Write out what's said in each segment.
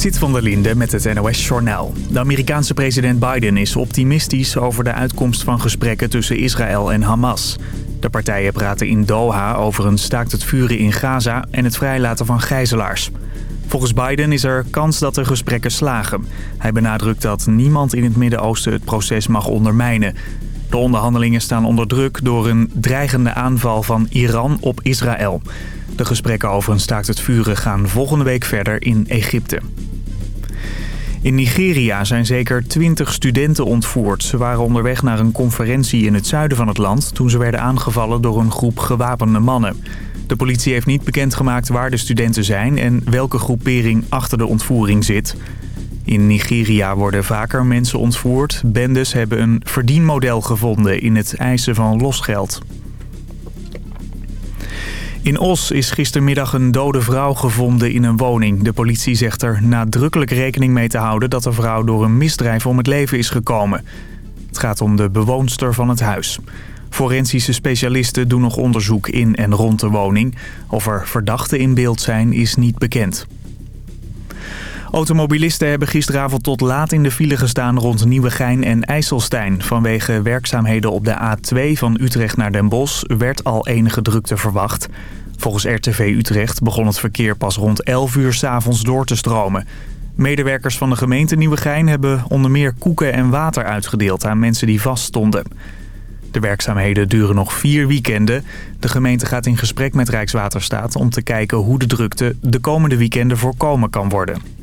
Zit van der Linde met het NOS-journaal. De Amerikaanse president Biden is optimistisch over de uitkomst van gesprekken tussen Israël en Hamas. De partijen praten in Doha over een staakt het vuren in Gaza en het vrijlaten van gijzelaars. Volgens Biden is er kans dat de gesprekken slagen. Hij benadrukt dat niemand in het Midden-Oosten het proces mag ondermijnen. De onderhandelingen staan onder druk door een dreigende aanval van Iran op Israël. De gesprekken over een staakt het vuren gaan volgende week verder in Egypte. In Nigeria zijn zeker 20 studenten ontvoerd. Ze waren onderweg naar een conferentie in het zuiden van het land... toen ze werden aangevallen door een groep gewapende mannen. De politie heeft niet bekendgemaakt waar de studenten zijn... en welke groepering achter de ontvoering zit. In Nigeria worden vaker mensen ontvoerd. Bendes hebben een verdienmodel gevonden in het eisen van losgeld. In Os is gistermiddag een dode vrouw gevonden in een woning. De politie zegt er nadrukkelijk rekening mee te houden... dat de vrouw door een misdrijf om het leven is gekomen. Het gaat om de bewoonster van het huis. Forensische specialisten doen nog onderzoek in en rond de woning. Of er verdachten in beeld zijn, is niet bekend. Automobilisten hebben gisteravond tot laat in de file gestaan rond Nieuwegein en IJsselstein. Vanwege werkzaamheden op de A2 van Utrecht naar Den Bosch werd al enige drukte verwacht. Volgens RTV Utrecht begon het verkeer pas rond 11 uur s'avonds door te stromen. Medewerkers van de gemeente Nieuwegein hebben onder meer koeken en water uitgedeeld aan mensen die vaststonden. De werkzaamheden duren nog vier weekenden. De gemeente gaat in gesprek met Rijkswaterstaat om te kijken hoe de drukte de komende weekenden voorkomen kan worden.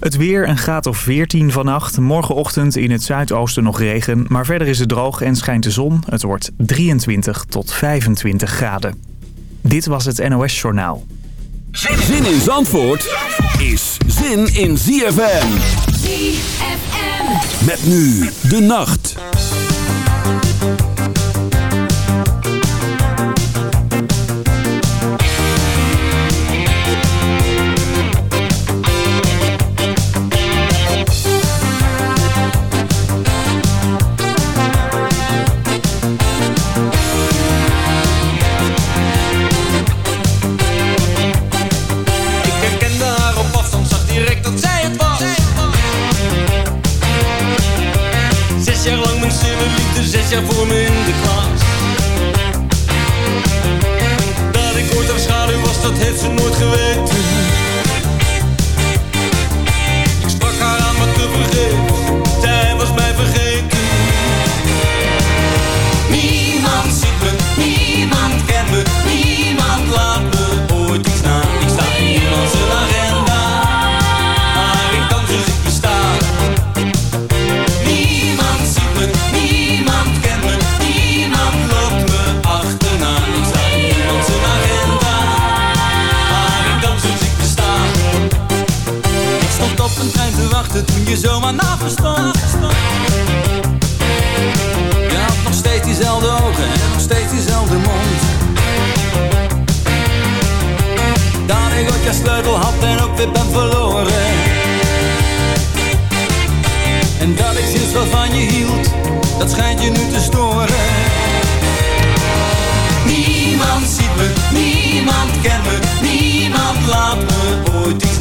Het weer, een graad of 14 vannacht. Morgenochtend in het zuidoosten nog regen. Maar verder is het droog en schijnt de zon. Het wordt 23 tot 25 graden. Dit was het NOS Journaal. Zin in Zandvoort is zin in ZFM. ZFM. Met nu de nacht. melodies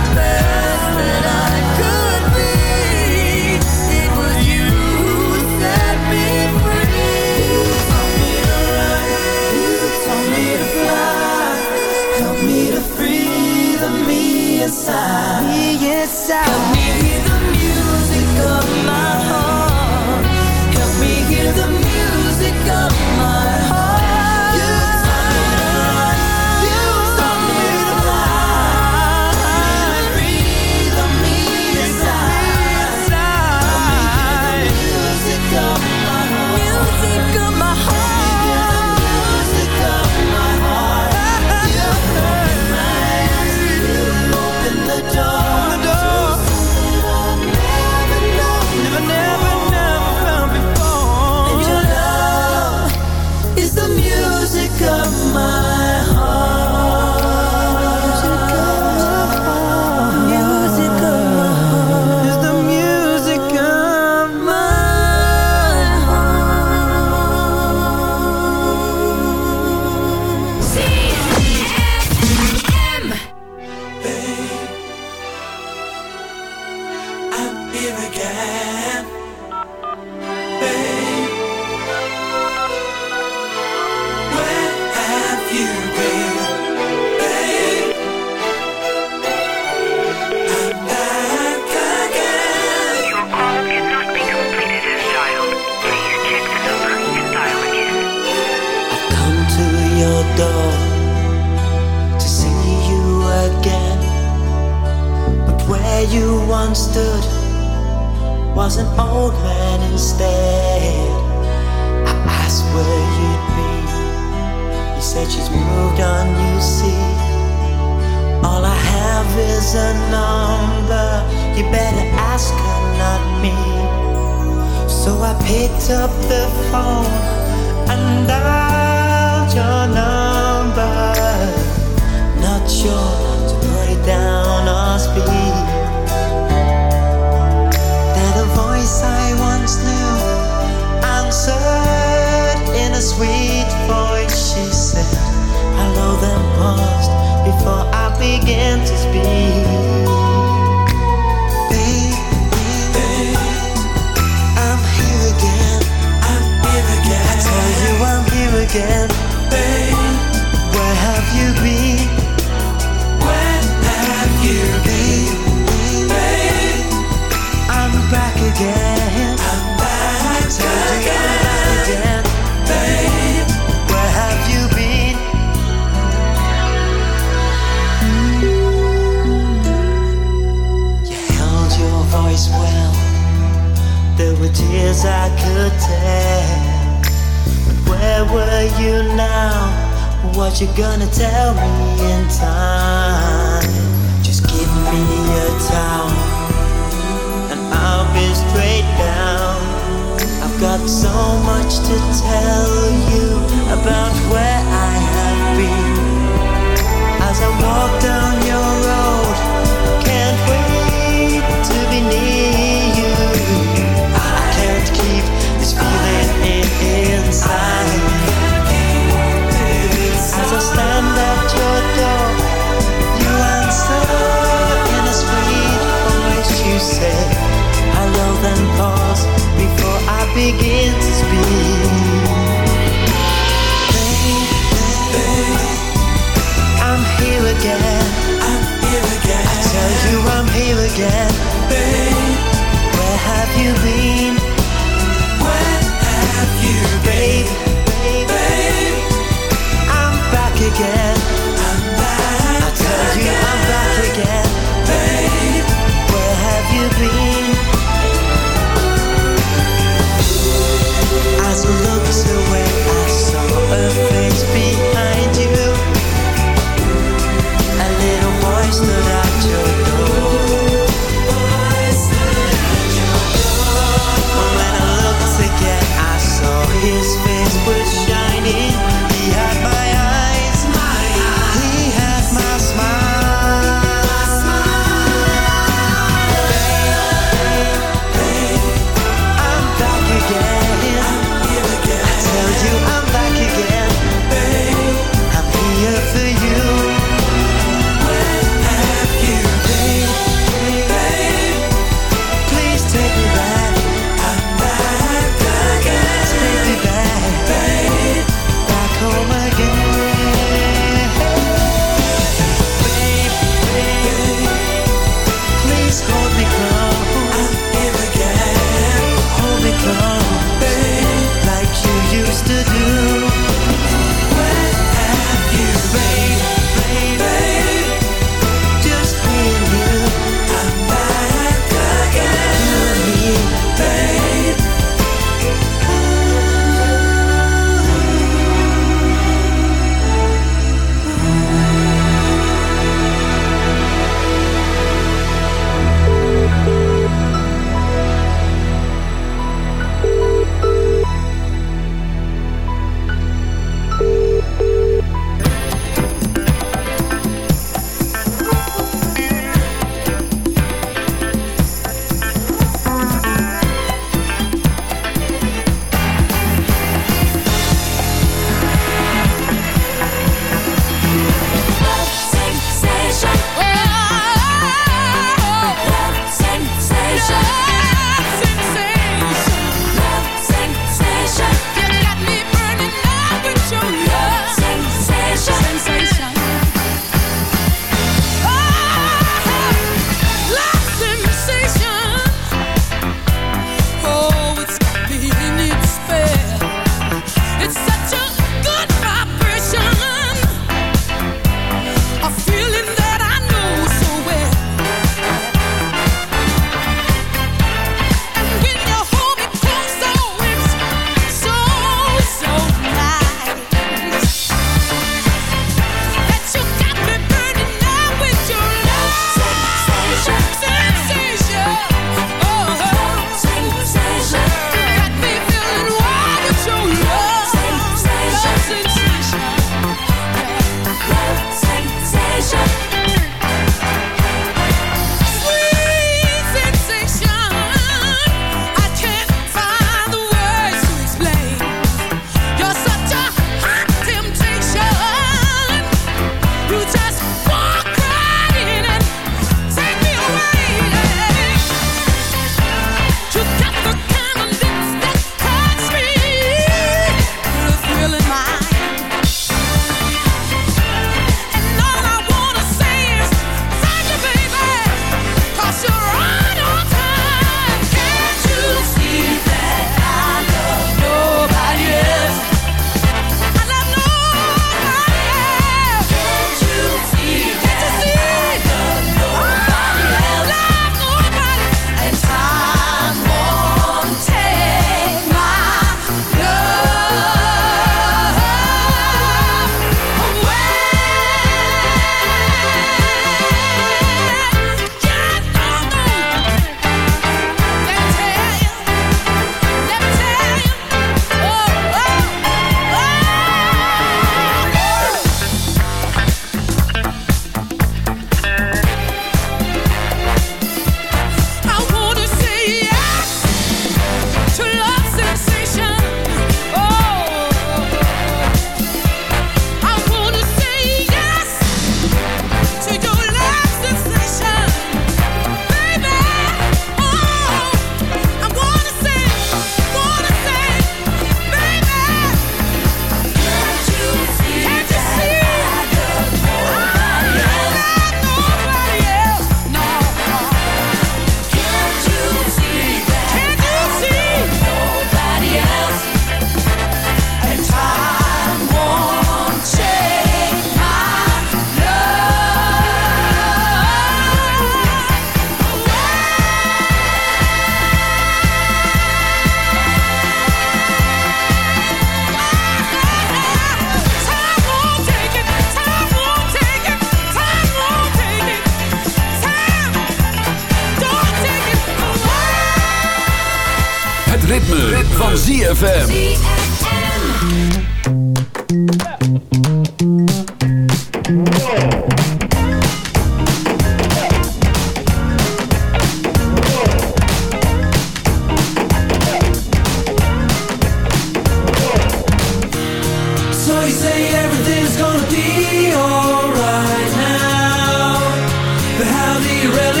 Now the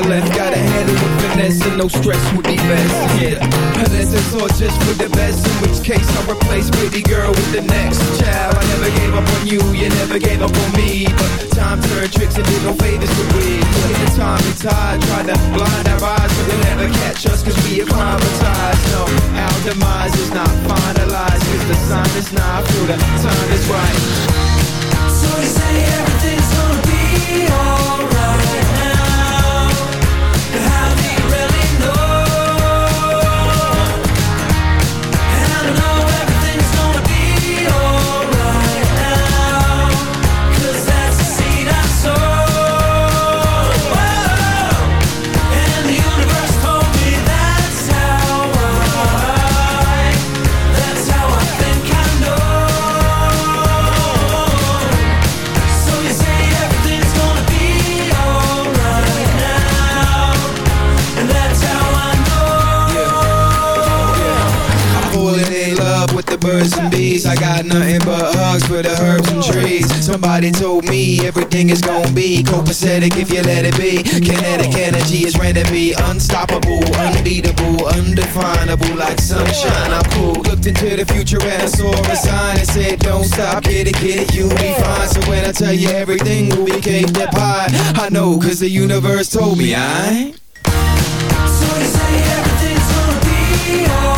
left. Got a handle with finesse and no stress with me. everything is gonna be copacetic if you let it be. Kinetic energy is ready to be unstoppable, unbeatable, undefinable, like sunshine. I'm cool. Looked into the future and I saw a sign and said, Don't stop, get it, get it, you'll be fine. So when I tell you everything will be cake that pie, I know, cause the universe told me I. So they say everything's gonna be alright.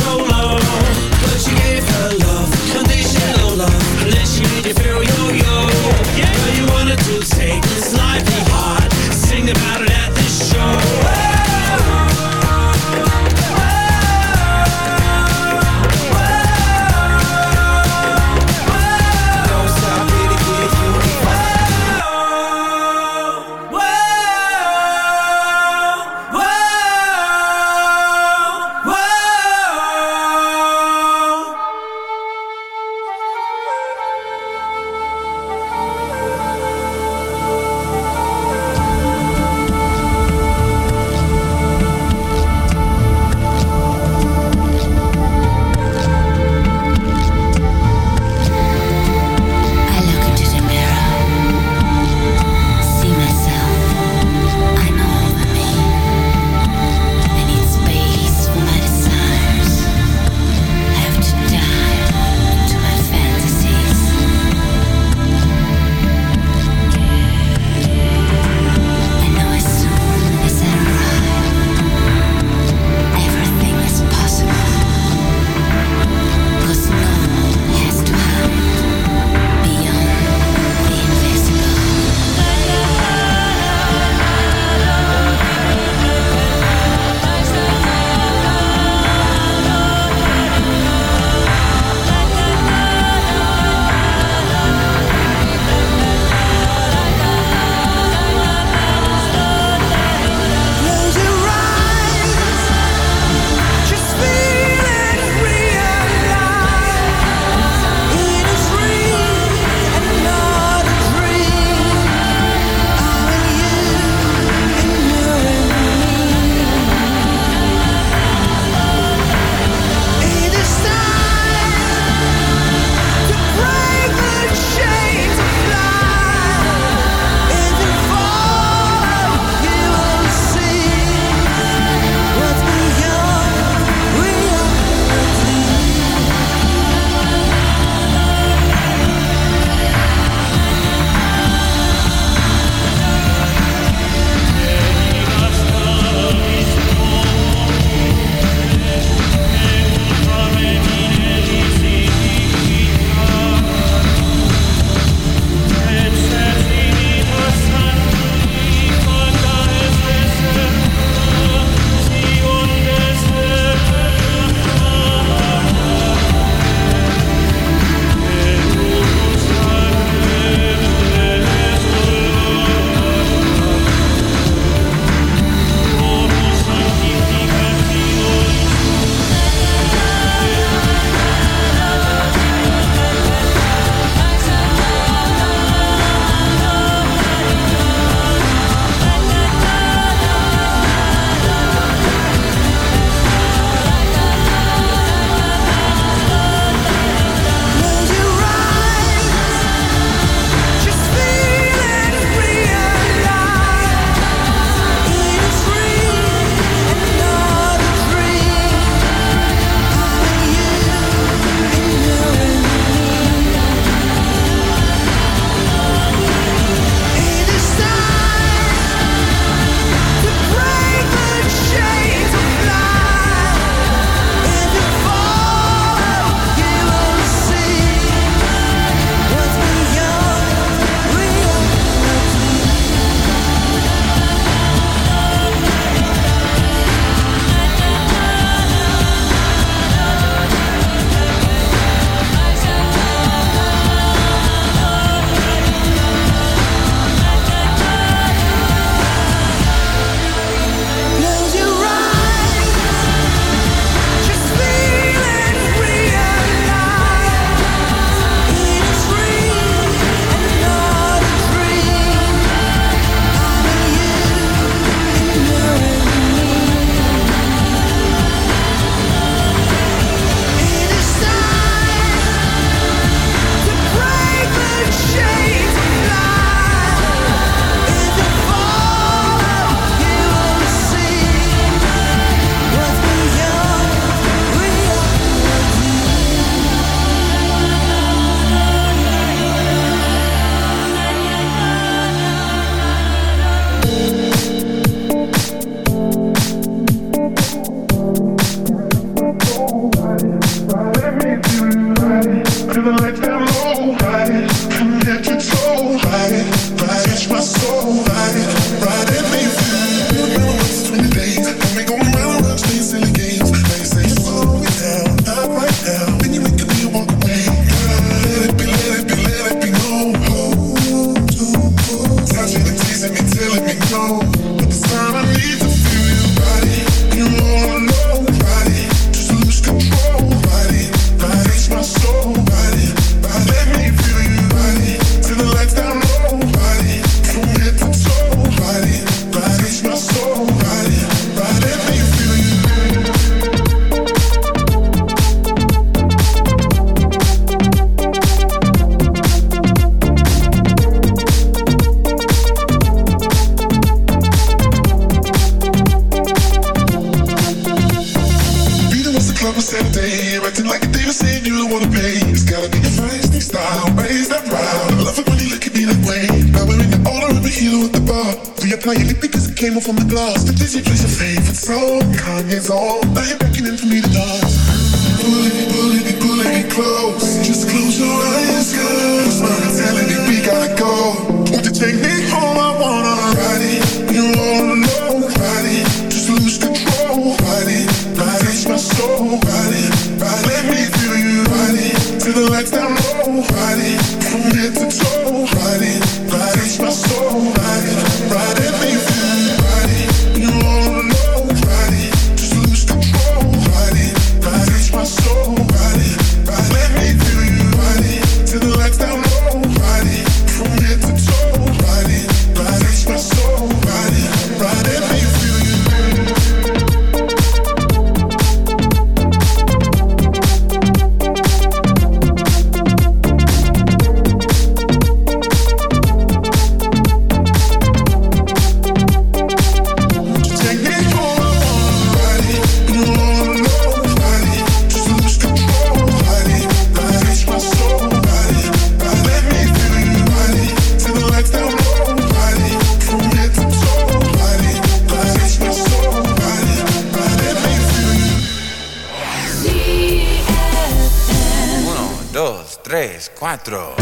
4.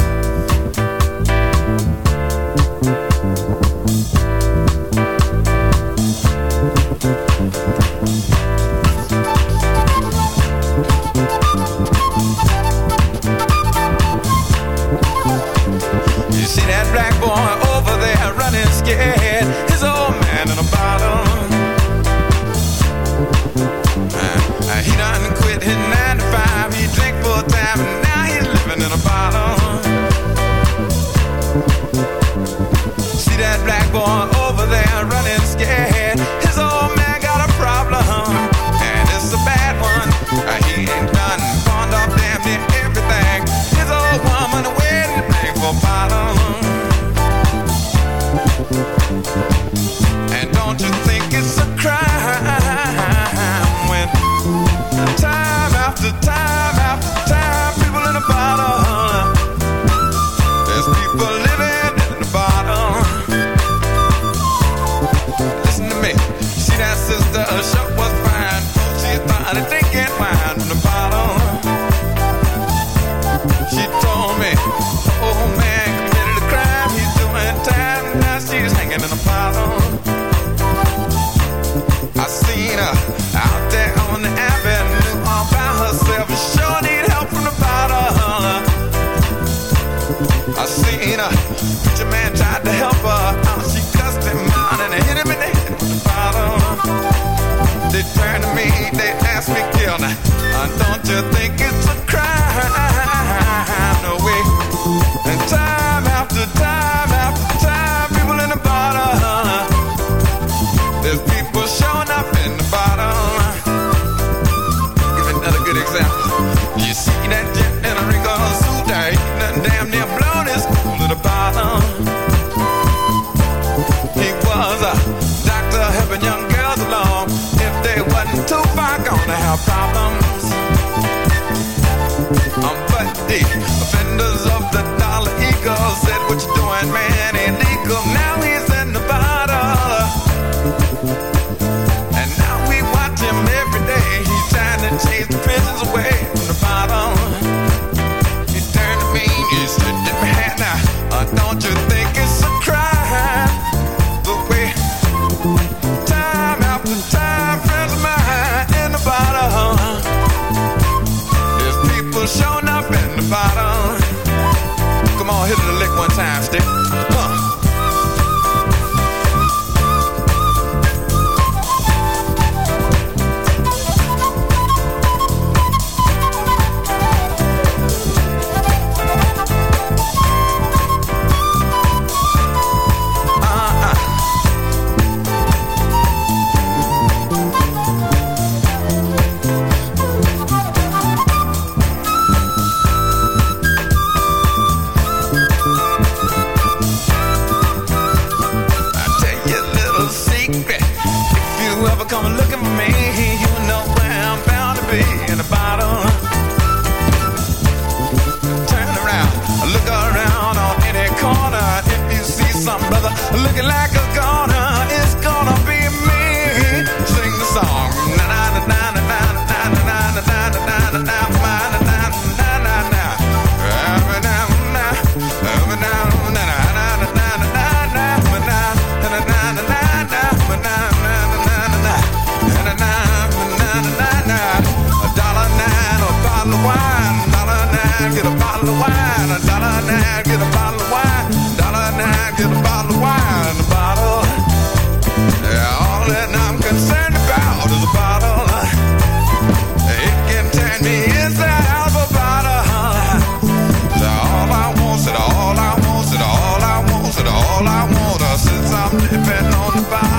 over there running scared. His old they ask me, "Girl, I? Don't you think it's a problems. Um, but the offenders of the dollar eagle said, What you doing, man? Living on the